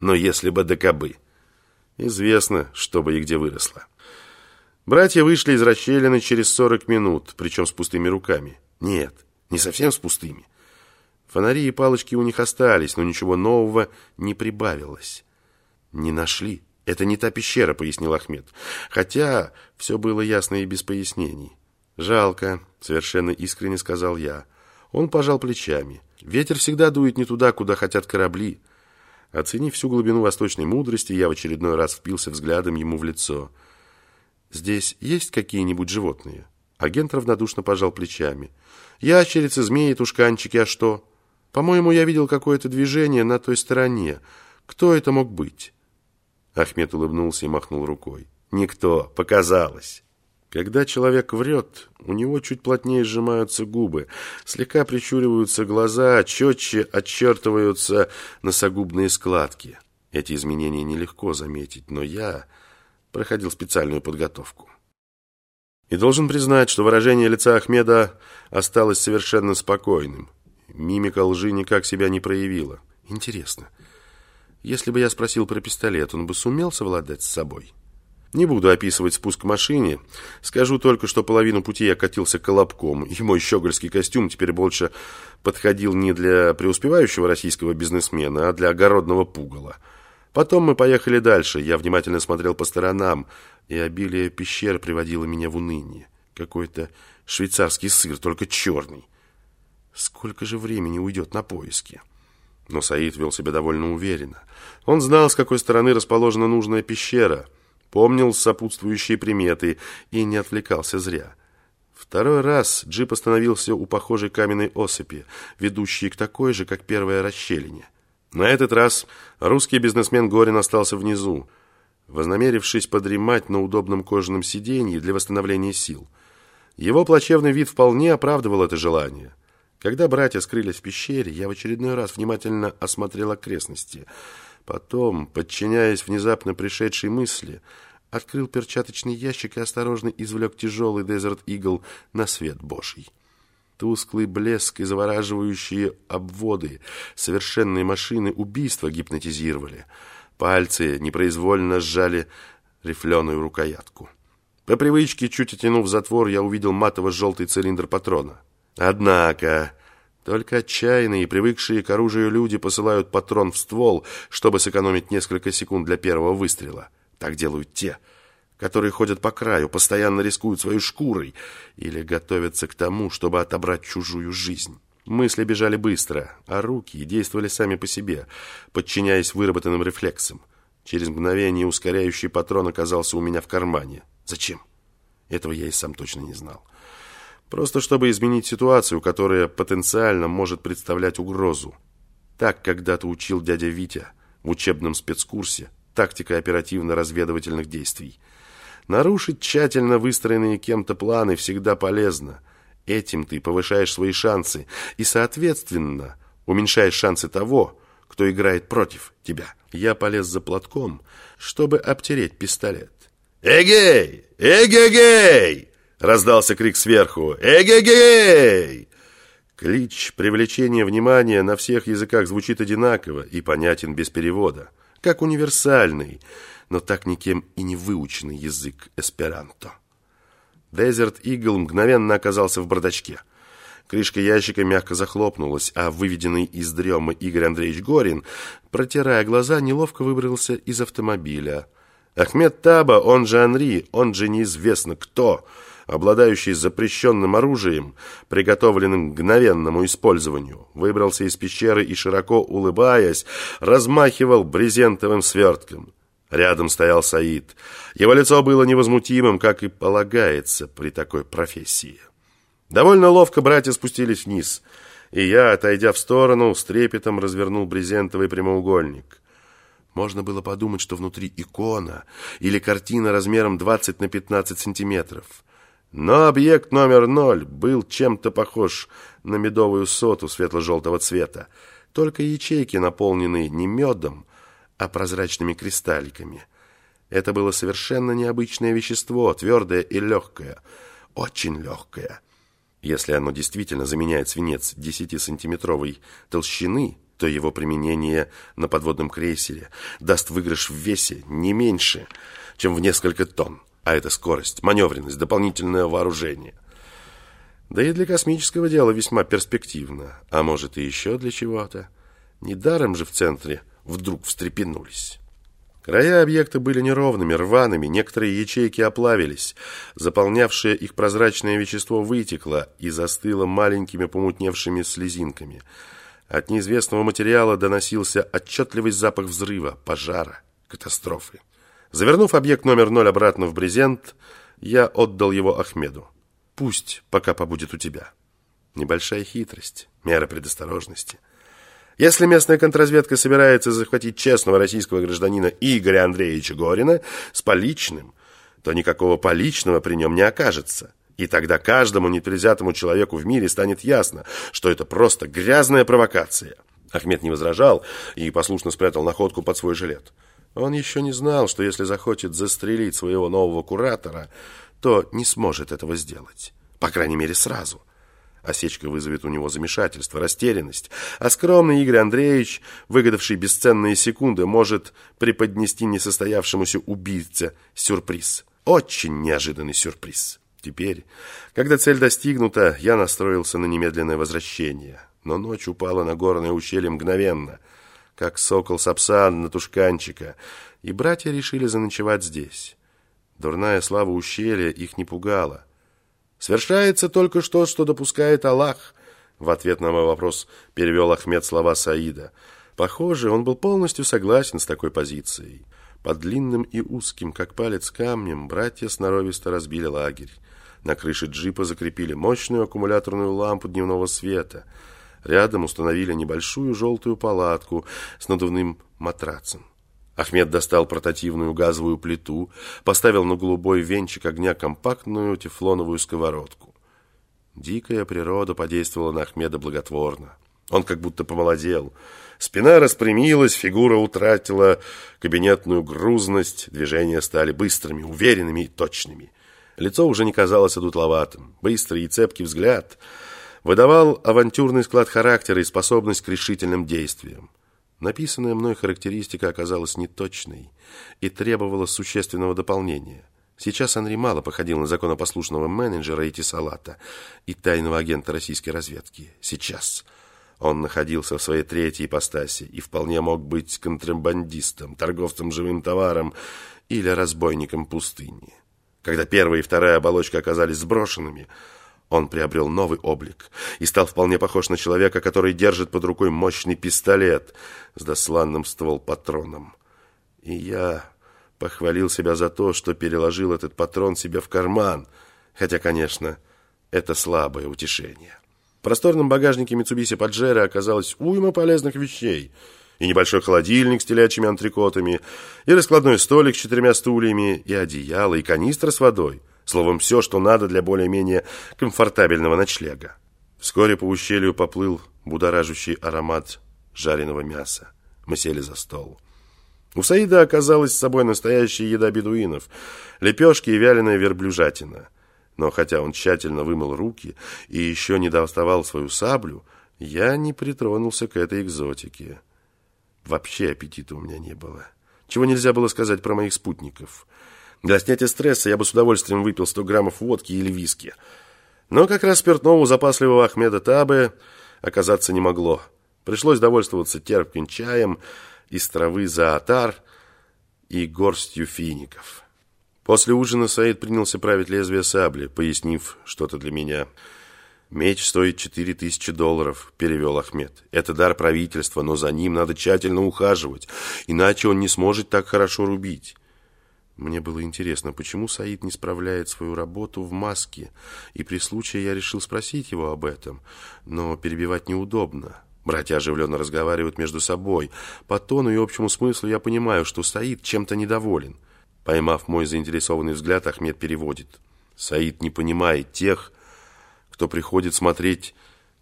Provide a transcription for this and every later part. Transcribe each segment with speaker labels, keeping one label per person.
Speaker 1: Но если бы да кабы. Известно, что бы и где выросло. Братья вышли из расщелины через 40 минут, причем с пустыми руками. Нет, не совсем с пустыми. Фонари и палочки у них остались, но ничего нового не прибавилось. Не нашли. Это не та пещера, пояснил Ахмед. Хотя все было ясно и без пояснений. Жалко, совершенно искренне сказал я. Он пожал плечами. Ветер всегда дует не туда, куда хотят корабли. Оценив всю глубину восточной мудрости, я в очередной раз впился взглядом ему в лицо. «Здесь есть какие-нибудь животные?» Агент равнодушно пожал плечами. «Ящерицы, змеи, тушканчики, а что?» По-моему, я видел какое-то движение на той стороне. Кто это мог быть?» Ахмед улыбнулся и махнул рукой. «Никто. Показалось». Когда человек врет, у него чуть плотнее сжимаются губы, слегка прищуриваются глаза, четче отчертываются носогубные складки. Эти изменения нелегко заметить, но я проходил специальную подготовку. И должен признать, что выражение лица Ахмеда осталось совершенно спокойным. Мимика лжи никак себя не проявила. Интересно, если бы я спросил про пистолет, он бы сумел совладать с собой? Не буду описывать спуск к машине. Скажу только, что половину пути я катился колобком, и мой щегольский костюм теперь больше подходил не для преуспевающего российского бизнесмена, а для огородного пугала. Потом мы поехали дальше. Я внимательно смотрел по сторонам, и обилие пещер приводило меня в уныние. Какой-то швейцарский сыр, только черный. Сколько же времени уйдет на поиски? Но Саид вел себя довольно уверенно. Он знал, с какой стороны расположена нужная пещера, помнил сопутствующие приметы и не отвлекался зря. Второй раз джип остановился у похожей каменной осыпи, ведущей к такой же, как первая расщелине. На этот раз русский бизнесмен Горин остался внизу, вознамерившись подремать на удобном кожаном сиденье для восстановления сил. Его плачевный вид вполне оправдывал это желание – когда братья скрылись в пещере, я в очередной раз внимательно осмотрел окрестности. Потом, подчиняясь внезапно пришедшей мысли, открыл перчаточный ящик и осторожно извлек тяжелый Eagle на свет Божий. Тусклый блеск и завораживающие обводы совершенной машины убийства гипнотизировали. Пальцы непроизвольно сжали рифленую рукоятку. По привычке, чуть оттянув затвор, я увидел матово-желтый цилиндр патрона. Однако, только отчаянные и привыкшие к оружию люди посылают патрон в ствол, чтобы сэкономить несколько секунд для первого выстрела. Так делают те, которые ходят по краю, постоянно рискуют своей шкурой или готовятся к тому, чтобы отобрать чужую жизнь. Мысли бежали быстро, а руки действовали сами по себе, подчиняясь выработанным рефлексам. Через мгновение ускоряющий патрон оказался у меня в кармане. Зачем? Этого я и сам точно не знал. Просто чтобы изменить ситуацию, которая потенциально может представлять угрозу. Так когда-то учил дядя Витя в учебном спецкурсе «Тактика оперативно-разведывательных действий». Нарушить тщательно выстроенные кем-то планы всегда полезно. Этим ты повышаешь свои шансы и, соответственно, уменьшаешь шансы того, кто играет против тебя. Я полез за платком, чтобы обтереть пистолет. «Эгей! Эгегей!» Раздался крик сверху. «Эгегей!» Клич привлечения внимания на всех языках звучит одинаково и понятен без перевода, как универсальный, но так никем и не выученный язык эсперанто. Дезерт Игл мгновенно оказался в бардачке. Крышка ящика мягко захлопнулась, а выведенный из дремы Игорь Андреевич Горин, протирая глаза, неловко выбрался из автомобиля. Ахмед Таба, он же Анри, он же неизвестно кто – обладающий запрещенным оружием, приготовленным к мгновенному использованию, выбрался из пещеры и, широко улыбаясь, размахивал брезентовым свертком. Рядом стоял Саид. Его лицо было невозмутимым, как и полагается при такой профессии. Довольно ловко братья спустились вниз, и я, отойдя в сторону, с трепетом развернул брезентовый прямоугольник. Можно было подумать, что внутри икона или картина размером 20 на 15 сантиметров. Но объект номер ноль был чем-то похож на медовую соту светло-желтого цвета, только ячейки наполнены не медом, а прозрачными кристалликами. Это было совершенно необычное вещество, твердое и легкое, очень легкое. Если оно действительно заменяет свинец 10-сантиметровой толщины, то его применение на подводном крейсере даст выигрыш в весе не меньше, чем в несколько тонн. А это скорость, маневренность, дополнительное вооружение. Да и для космического дела весьма перспективно, а может и еще для чего-то. Недаром же в центре вдруг встрепенулись. Края объекта были неровными, рваными, некоторые ячейки оплавились. Заполнявшее их прозрачное вещество вытекло и застыло маленькими помутневшими слезинками. От неизвестного материала доносился отчетливый запах взрыва, пожара, катастрофы. Завернув объект номер ноль обратно в брезент, я отдал его Ахмеду. Пусть пока побудет у тебя. Небольшая хитрость, мера предосторожности. Если местная контрразведка собирается захватить честного российского гражданина Игоря Андреевича Горина с поличным, то никакого поличного при нем не окажется. И тогда каждому непредвзятому человеку в мире станет ясно, что это просто грязная провокация. Ахмед не возражал и послушно спрятал находку под свой жилет. Он еще не знал, что если захочет застрелить своего нового куратора, то не сможет этого сделать. По крайней мере, сразу. Осечка вызовет у него замешательство, растерянность, а скромный Игорь Андреевич, выгадавший бесценные секунды, может преподнести несостоявшемуся убийце сюрприз. Очень неожиданный сюрприз. Теперь, когда цель достигнута, я настроился на немедленное возвращение. Но ночь упала на горное ущелье мгновенно, как сокол сапсан на тушканчика, и братья решили заночевать здесь. Дурная слава ущелья их не пугала. Свершается только что, что допускает Аллах. В ответ на мой вопрос перевел Ахмед слова Саида. Похоже, он был полностью согласен с такой позицией. Под длинным и узким, как палец камнем, братья сноровисто разбили лагерь. На крыше джипа закрепили мощную аккумуляторную лампу дневного света. Рядом установили небольшую желтую палатку с надувным матрацем. Ахмед достал портативную газовую плиту, поставил на голубой венчик огня компактную тефлоновую сковородку. Дикая природа подействовала на Ахмеда благотворно. Он как будто помолодел. Спина распрямилась, фигура утратила кабинетную грузность, движения стали быстрыми, уверенными и точными. Лицо уже не казалось одутловатым. Быстрый и цепкий взгляд выдавал авантюрный склад характера и способность к решительным действиям. Написанная мной характеристика оказалась неточной и требовала существенного дополнения. Сейчас Анри мало походил на законопослушного менеджера Этисалата и тайного агента российской разведки. Сейчас он находился в своей третьей ипостаси и вполне мог быть контрабандистом, торговцем живым товаром или разбойником пустыни. Когда первая и вторая оболочка оказались сброшенными – он приобрел новый облик и стал вполне похож на человека, который держит под рукой мощный пистолет с досланным ствол-патроном. И я похвалил себя за то, что переложил этот патрон себе в карман, хотя, конечно, это слабое утешение. В просторном багажнике Mitsubishi Pajero оказалось уйма полезных вещей. И небольшой холодильник с телячьими антрикотами, и раскладной столик с четырьмя стульями, и одеяло, и канистра с водой – Словом, все, что надо для более-менее комфортабельного ночлега. Вскоре по ущелью поплыл будоражащий аромат жареного мяса. Мы сели за стол. У Саида оказалась с собой настоящая еда бедуинов. Лепешки и вяленая верблюжатина. Но хотя он тщательно вымыл руки и еще не доставал свою саблю, я не притронулся к этой экзотике. Вообще аппетита у меня не было. Чего нельзя было сказать про моих спутников. Для снятия стресса я бы с удовольствием выпил 100 граммов водки или виски. Но как раз спиртного запасливого Ахмеда Табы оказаться не могло. Пришлось довольствоваться терпким чаем из травы заатар и горстью фиников. После ужина Саид принялся править лезвие сабли, пояснив что-то для меня. «Меч стоит четыре тысячи долларов», — перевел Ахмед. «Это дар правительства, но за ним надо тщательно ухаживать, иначе он не сможет так хорошо рубить». Мне было интересно, почему Саид не справляет свою работу в маске, и при случае я решил спросить его об этом, но перебивать неудобно. Братья оживленно разговаривают между собой. По тону и общему смыслу я понимаю, что Саид чем-то недоволен. Поймав мой заинтересованный взгляд, Ахмед переводит. Саид не понимает тех, кто приходит смотреть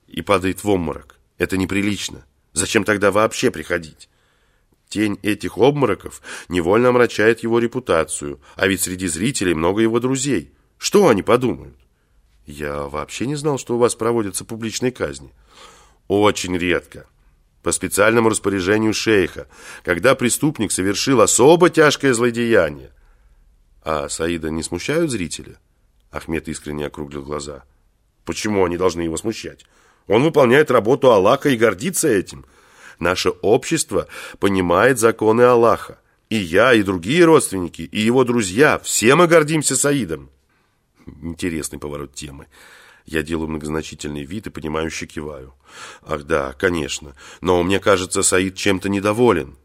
Speaker 1: и падает в обморок. Это неприлично. Зачем тогда вообще приходить? Тень этих обмороков невольно омрачает его репутацию, а ведь среди зрителей много его друзей. Что они подумают? Я вообще не знал, что у вас проводятся публичные казни. Очень редко. по специальному распоряжению шейха, когда преступник совершил особо тяжкое злодеяние. А Саида не смущают зрители? Ахмед искренне округлил глаза. Почему они должны его смущать? Он выполняет работу Аллаха и гордится этим. Наше общество понимает законы Аллаха. И я, и другие родственники, и его друзья, все мы гордимся Саидом. Интересный поворот темы. Я делаю многозначительный вид и понимающе киваю. Ах да, конечно, но мне кажется, Саид чем-то недоволен.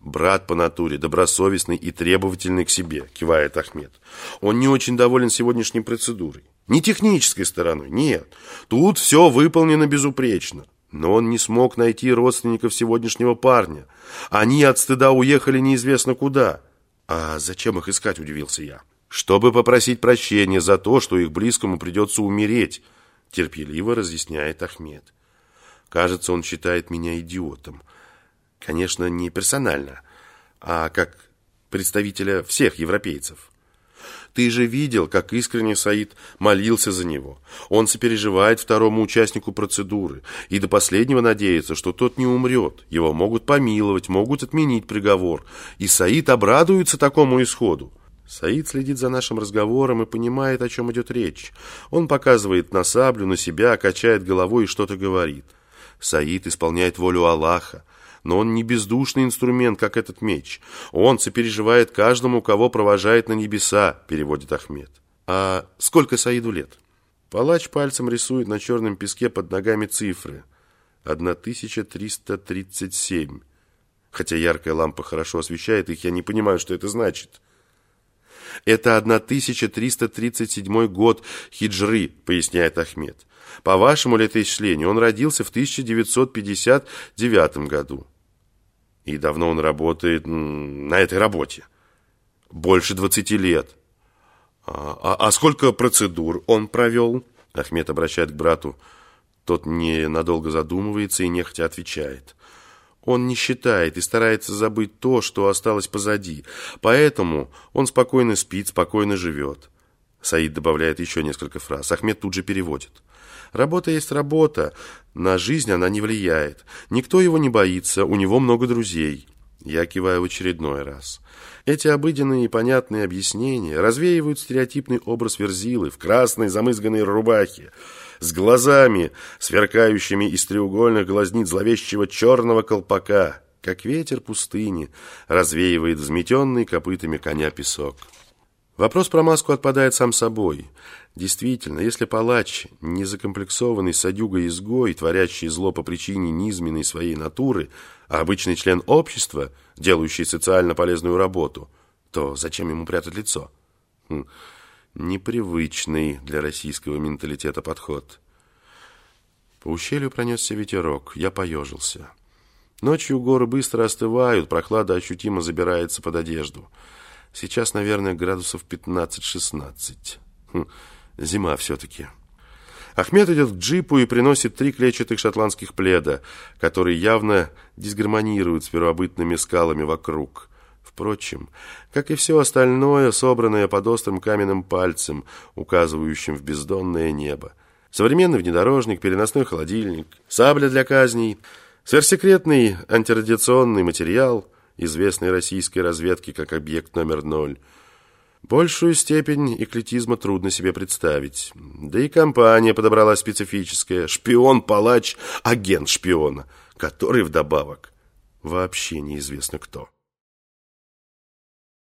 Speaker 1: Брат по натуре, добросовестный и требовательный к себе, кивает Ахмед. Он не очень доволен сегодняшней процедурой. Не технической стороной, нет. Тут все выполнено безупречно. Но он не смог найти родственников сегодняшнего парня. Они от стыда уехали неизвестно куда. А зачем их искать, удивился я. Чтобы попросить прощения за то, что их близкому придется умереть, терпеливо разъясняет Ахмед. Кажется, он считает меня идиотом. Конечно, не персонально, а как представителя всех европейцев. Ты же видел, как искренне Саид молился за него. Он сопереживает второму участнику процедуры и до последнего надеется, что тот не умрет. Его могут помиловать, могут отменить приговор. И Саид обрадуется такому исходу. Саид следит за нашим разговором и понимает, о чем идет речь. Он показывает на саблю, на себя, качает головой и что-то говорит. Саид исполняет волю Аллаха. Но он не бездушный инструмент, как этот меч. Он сопереживает каждому, кого провожает на небеса, переводит Ахмед. А сколько Саиду лет? Палач пальцем рисует на черном песке под ногами цифры. 1337. Хотя яркая лампа хорошо освещает их, я не понимаю, что это значит. Это 1337 год хиджры, поясняет Ахмед. По вашему летоисчислению он родился в 1959 году. И давно он работает на этой работе? Больше 20 лет. А, а, а сколько процедур он провел? Ахмед обращает к брату. Тот ненадолго задумывается и нехотя отвечает. Он не считает и старается забыть то, что осталось позади. Поэтому он спокойно спит, спокойно живет. Саид добавляет еще несколько фраз. Ахмед тут же переводит. Работа есть работа. На жизнь она не влияет. Никто его не боится, у него много друзей. Я киваю в очередной раз. Эти обыденные и понятные объяснения развеивают стереотипный образ Верзилы в красной замызганной рубахе, с глазами, сверкающими из треугольных глазниц зловещего черного колпака, как ветер пустыни развеивает взметенный копытами коня песок. Вопрос про маску отпадает сам собой. Действительно, если палач, незакомплексованный садюга-изгой, творящий зло по причине низменной своей натуры, а обычный член общества, делающий социально полезную работу, то зачем ему прятать лицо? Хм, непривычный для российского менталитета подход. По ущелью пронесся ветерок, я поежился. Ночью горы быстро остывают, прохлада ощутимо забирается под одежду. Сейчас, наверное, градусов 15-16. Хм, зима все-таки. Ахмед идет к джипу и приносит три клетчатых шотландских пледа, которые явно дисгармонируют с первобытными скалами вокруг. Впрочем, как и все остальное, собранное под острым каменным пальцем, указывающим в бездонное небо. Современный внедорожник, переносной холодильник, сабля для казней, сверхсекретный антирадиационный материал, известный российской разведке как объект номер ноль – Большую степень эклетизма трудно себе представить. Да и компания подобрала специфическая. Шпион-палач, агент шпиона, который вдобавок вообще неизвестно кто.